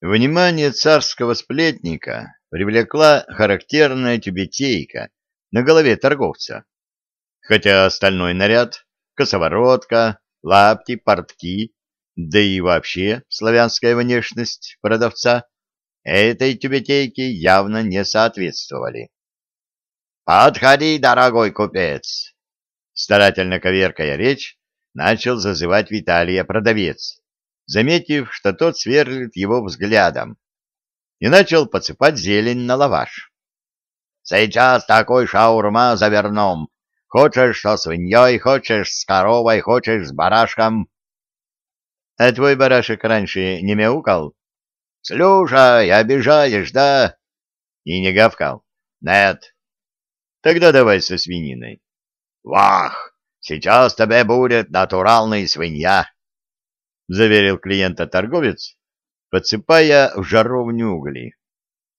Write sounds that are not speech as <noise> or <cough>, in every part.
Внимание царского сплетника привлекла характерная тюбетейка на голове торговца, хотя остальной наряд, косоворотка, лапти, портки, да и вообще славянская внешность продавца этой тюбетейке явно не соответствовали. «Подходи, дорогой купец!» Старательно коверкая речь, начал зазывать Виталия продавец, заметив, что тот сверлит его взглядом, и начал подсыпать зелень на лаваш. «Сейчас такой шаурма заверном. Хочешь со свиньей, хочешь с коровой, хочешь с барашком». «А твой барашек раньше не мяукал?» «Слушай, обижаешь, да?» «И не гавкал?» «Нет». «Тогда давай со свининой». «Вах! Сейчас тебе будет натуральная свинья!» — заверил клиента торговец, подсыпая в жаровню угли.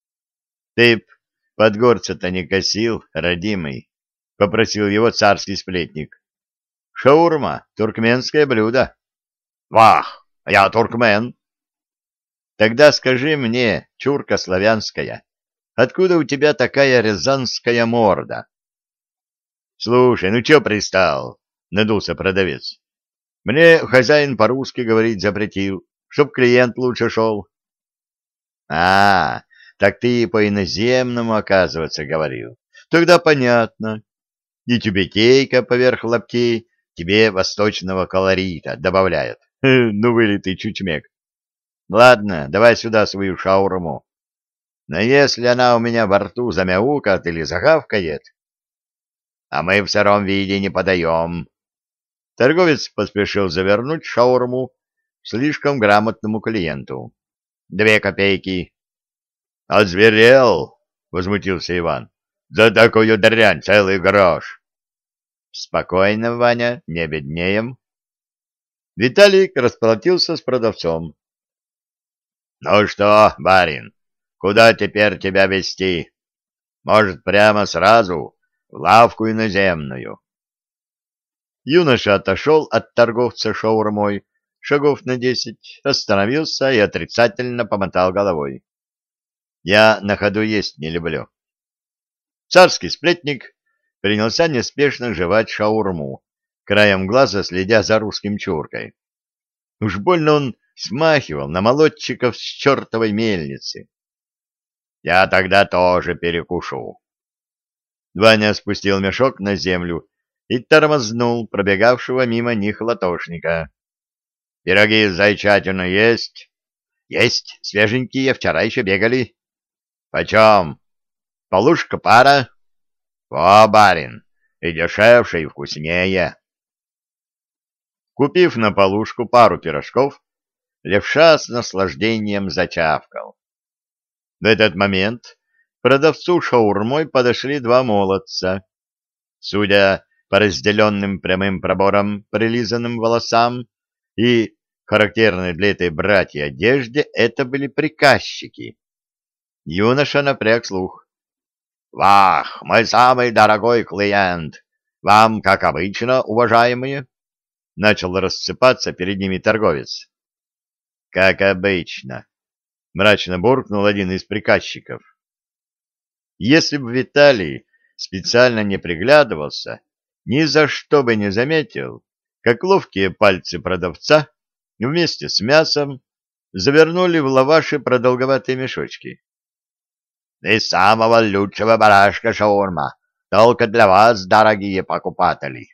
— Ты под горца-то не косил, родимый, — попросил его царский сплетник. — Шаурма — туркменское блюдо. — Вах, я туркмен. — Тогда скажи мне, чурка славянская, откуда у тебя такая рязанская морда? — Слушай, ну чё пристал? — надулся продавец. — Мне хозяин по-русски говорить запретил чтоб клиент лучше шел. — А, так ты по-иноземному, оказывается, говорил. Тогда понятно. И тюбетейка поверх лаптей тебе восточного колорита добавляет. <laughs> Ну, вылитый чучмек. Ладно, давай сюда свою шаурму. Но если она у меня во рту замяукает или загавкает, а мы в сыром виде не подаем. Торговец поспешил завернуть шаурму слишком грамотному клиенту. Две копейки. — Озверел! — возмутился Иван. — За такую дрянь целый грош. — Спокойно, Ваня, не беднеем. Виталик расплатился с продавцом. — Ну что, барин, куда теперь тебя везти? Может, прямо сразу в лавку иноземную? Юноша отошел от торговца шаурмой, шагов на десять, остановился и отрицательно помотал головой. Я на ходу есть не люблю. Царский сплетник принялся неспешно жевать шаурму, краем глаза следя за русским чуркой. Уж больно он смахивал на молодчиков с чертовой мельницы. Я тогда тоже перекушу. Ваня спустил мешок на землю и тормознул пробегавшего мимо них латошника. Пироги с зайчатиной есть? Есть, свеженькие, вчера еще бегали. Почем? Полушка пара? О, барин, и дешевше, и вкуснее. Купив на полушку пару пирожков, левша с наслаждением зачавкал. В этот момент продавцу шаурмой подошли два молодца. Судя по разделенным прямым проборам, прилизанным волосам, и характерной для этой братья одежде это были приказчики. Юноша напряг слух. «Вах, мой самый дорогой клиент! Вам, как обычно, уважаемые?» Начал рассыпаться перед ними торговец. «Как обычно», — мрачно буркнул один из приказчиков. Если бы Виталий специально не приглядывался, ни за что бы не заметил, как ловкие пальцы продавца вместе с мясом завернули в лаваши продолговатые мешочки. — Из самого лучшего барашка шаурма, только для вас, дорогие покупатели.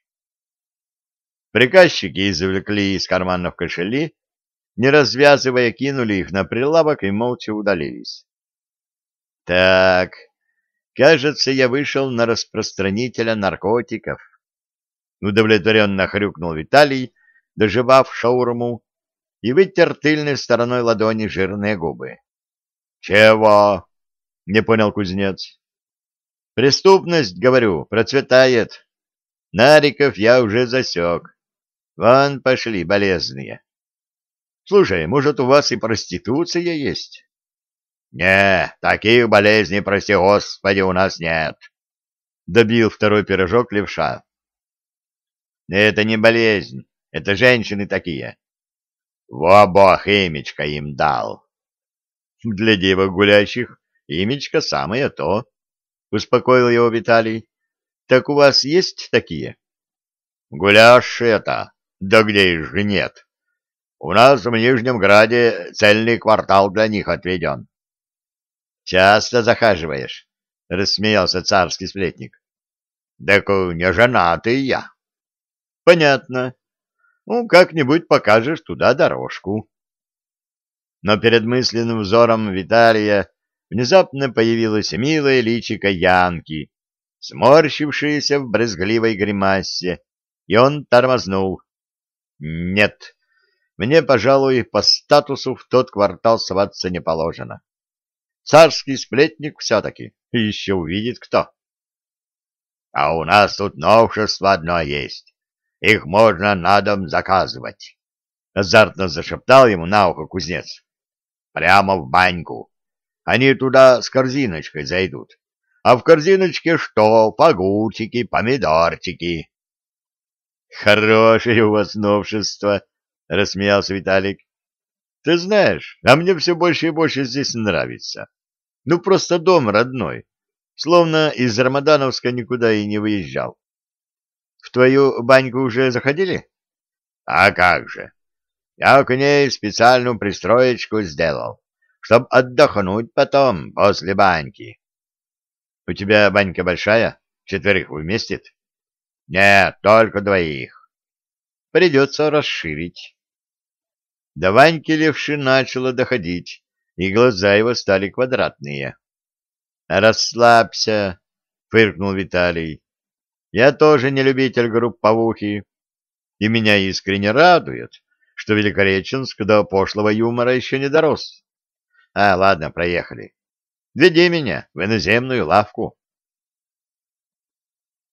Приказчики извлекли из карманов кошели, не развязывая, кинули их на прилавок и молча удалились. — Так, кажется, я вышел на распространителя наркотиков. Удовлетворенно хрюкнул Виталий, доживав шаурму, и вытер тыльной стороной ладони жирные губы. — Чего? — не понял кузнец. — Преступность, говорю, процветает. Нариков я уже засек. Вон пошли болезные. Слушай, может, у вас и проституция есть? — Не, таких болезней, прости господи, у нас нет. Добил второй пирожок левша. Это не болезнь, это женщины такие. Во бог имечко им дал. Для девок гулящих имечко самое то, — успокоил его Виталий. — Так у вас есть такие? — Гуляшь-то? Да где же нет? У нас в Нижнем Граде цельный квартал для них отведен. — Часто захаживаешь? — рассмеялся царский сплетник. — Так не женатый я. — Понятно. Ну, как-нибудь покажешь туда дорожку. Но перед мысленным взором Виталия внезапно появилась милая личико Янки, сморщившаяся в брезгливой гримасе, и он тормознул. Нет, мне, пожалуй, по статусу в тот квартал сваться не положено. Царский сплетник все-таки, еще увидит кто. А у нас тут новшество одно есть. Их можно на дом заказывать. Азартно зашептал ему на ухо кузнец. Прямо в баньку. Они туда с корзиночкой зайдут. А в корзиночке что? Погурчики, помидорчики. Хорошее у вас новшество, рассмеялся Виталик. Ты знаешь, а мне все больше и больше здесь нравится. Ну, просто дом родной. Словно из Рамадановска никуда и не выезжал. В твою баньку уже заходили? А как же. Я к ней специальную пристроечку сделал чтоб отдохнуть потом, после баньки. — У тебя банька большая? Четверых вместит? — Нет, только двоих. — Придется расширить. До Ваньки левши начало доходить, и глаза его стали квадратные. — Расслабься, — фыркнул Виталий. — Я тоже не любитель групповухи, и меня искренне радует, что Великореченск до пошлого юмора еще не дорос. А, ладно, проехали. Веди меня в иноземную лавку.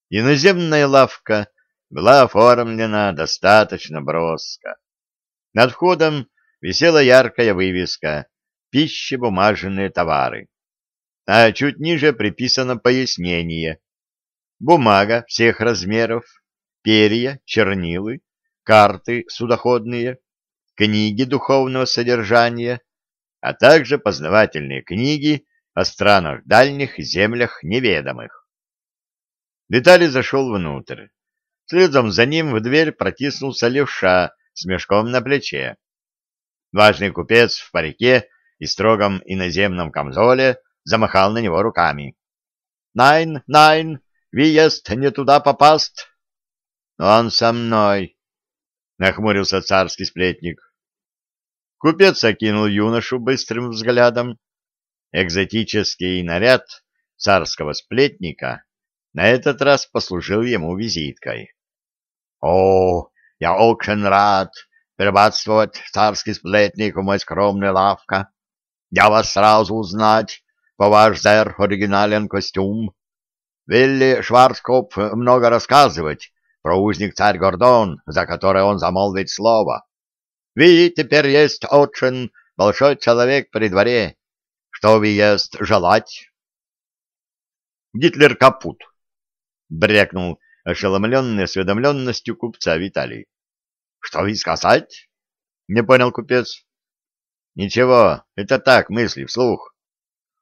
Иноземная лавка была оформлена достаточно броско. Над входом висела яркая вывеска «Пищебумажные товары», а чуть ниже приписано пояснение «Бумага всех размеров, перья, чернилы, карты судоходные, книги духовного содержания, а также познавательные книги о странах дальних землях неведомых. Виталий зашел внутрь. Следом за ним в дверь протиснулся левша с мешком на плече. Важный купец в парике и строгом иноземном камзоле замахал на него руками. «Найн, найн, въезд не туда попаст!» «Он со мной!» — нахмурился царский сплетник. Купец окинул юношу быстрым взглядом. Экзотический наряд царского сплетника на этот раз послужил ему визиткой. — О, я очень рад приветствовать царский сплетник в мой скромной лавка. Я вас сразу узнать по ваш зер оригинален костюм. Вилли Шварцкопф много рассказывать про узник царь Гордон, за который он замолвит слово. Ви теперь есть очень большой человек при дворе. Что вы есть желать? Гитлер капут, брякнул ошеломленный осведомленностью купца Виталий. Что вы сказать? Не понял купец. Ничего, это так, мысли вслух.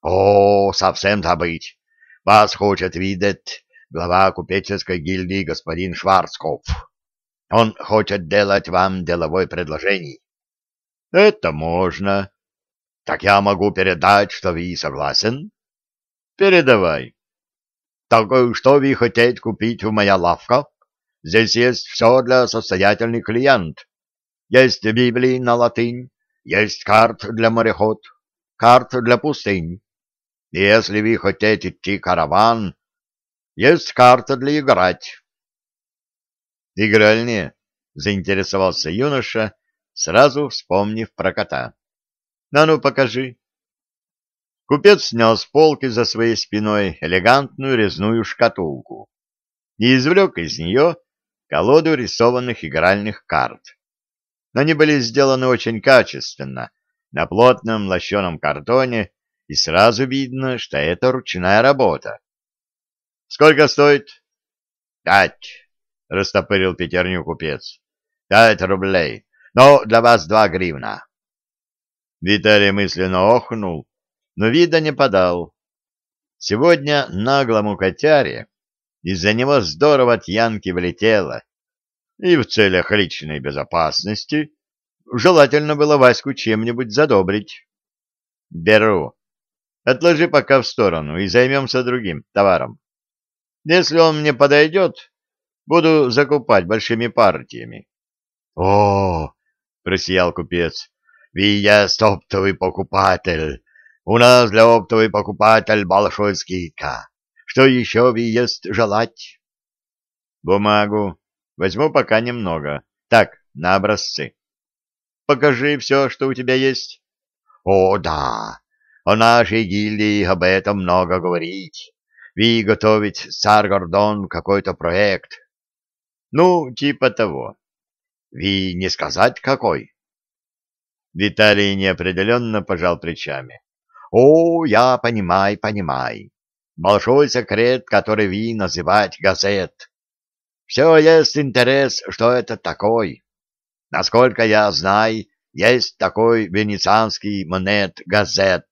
О, совсем забыть. Вас хочет видеть глава купеческой гильдии господин Шварцкопф. Он хочет делать вам деловое предложение. Это можно. Так я могу передать, что вы согласен? Передавай. Так что вы хотите купить в моя лавка? Здесь есть все для состоятельных клиент. Есть Библии на латынь, есть карт для мореход, карт для пустынь. Если вы хотите идти караван, есть карта для играть. Игральные? Заинтересовался юноша, сразу вспомнив про кота. На ну покажи. Купец снял с полки за своей спиной элегантную резную шкатулку и извлек из нее колоду рисованных игральных карт. Они были сделаны очень качественно, на плотном лощеном картоне, и сразу видно, что это ручная работа. «Сколько стоит?» «Пять», — растопырил пятерню купец. — Пять рублей. Но для вас два гривна. Виталий мысленно охнул, но вида не подал. Сегодня наглому котяре из-за него здорово от Янки влетело, и в целях личной безопасности желательно было Ваську чем-нибудь задобрить. Беру. Отложи пока в сторону и займемся другим товаром. Если он мне подойдет, буду закупать большими партиями. — О, — просиял купец, — есть оптовый покупатель. У нас для оптовый покупатель большой скидка. Что еще вы есть желать? — Бумагу. Возьму пока немного. Так, на образцы. Покажи все, что у тебя есть. — О, да. О нашей гильдии об этом много говорить. Вы готовить царь Гордон какой-то проект. Ну, типа того. Ви не сказать какой? Виталий неопределенно пожал плечами. О, я понимай, понимай. Большой секрет, который ви называть газет. Все есть интерес, что это такой. Насколько я знаю, есть такой венецианский монет газет.